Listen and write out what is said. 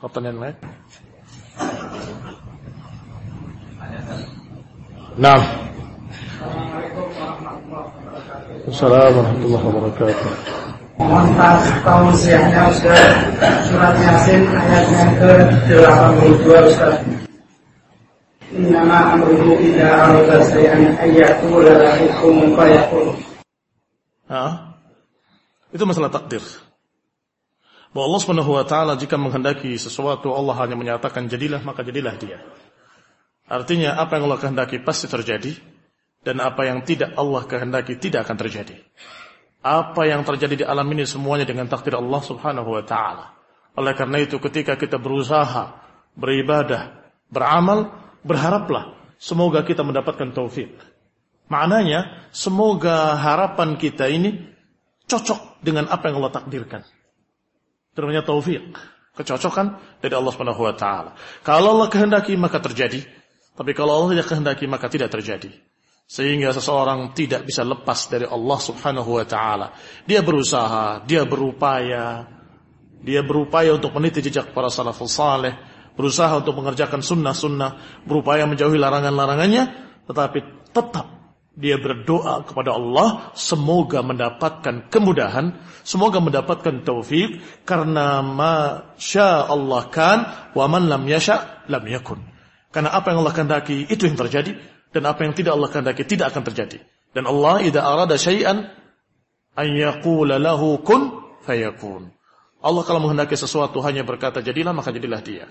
Pertanyaan lain? Nah. Assalamualaikum warahmatullahi wabarakatuh. Mohon tausiahnya Ustaz Surat Yasin ayat yang ke-82 Ustaz Innama amruhu idza arada sayan ayyatu la hukum fayakun Ah, itu masalah takdir. Bahwa Allah Subhanahu wa taala jika menghendaki sesuatu Allah hanya menyatakan jadilah maka jadilah dia. Artinya apa yang Allah kehendaki pasti terjadi dan apa yang tidak Allah kehendaki tidak akan terjadi. Apa yang terjadi di alam ini semuanya dengan takdir Allah Subhanahu wa taala. Oleh karena itu ketika kita berusaha, beribadah, beramal, berharaplah semoga kita mendapatkan taufik. Maknanya semoga harapan kita ini cocok dengan apa yang Allah takdirkan. Terusnya taufik, kecocokan dari Allah Subhanahu wa taala. Kalau Allah kehendaki maka terjadi, tapi kalau Allah tidak kehendaki maka tidak terjadi. Sehingga seseorang tidak bisa lepas dari Allah Subhanahu wa taala. Dia berusaha, dia berupaya, dia berupaya untuk meniti jejak para salafus saleh, berusaha untuk mengerjakan sunnah-sunnah, berupaya menjauhi larangan-larangannya, tetapi tetap dia berdoa kepada Allah semoga mendapatkan kemudahan, semoga mendapatkan taufik karena masya Allah kan wa man lam yasha lam yakun. Karena apa yang Allah kehendaki itu yang terjadi dan apa yang tidak Allah kehendaki tidak akan terjadi. Dan Allah idza arada syai'an an yaqula lahu kun fayakun. Allah kalau menghendaki sesuatu hanya berkata jadilah maka jadilah dia.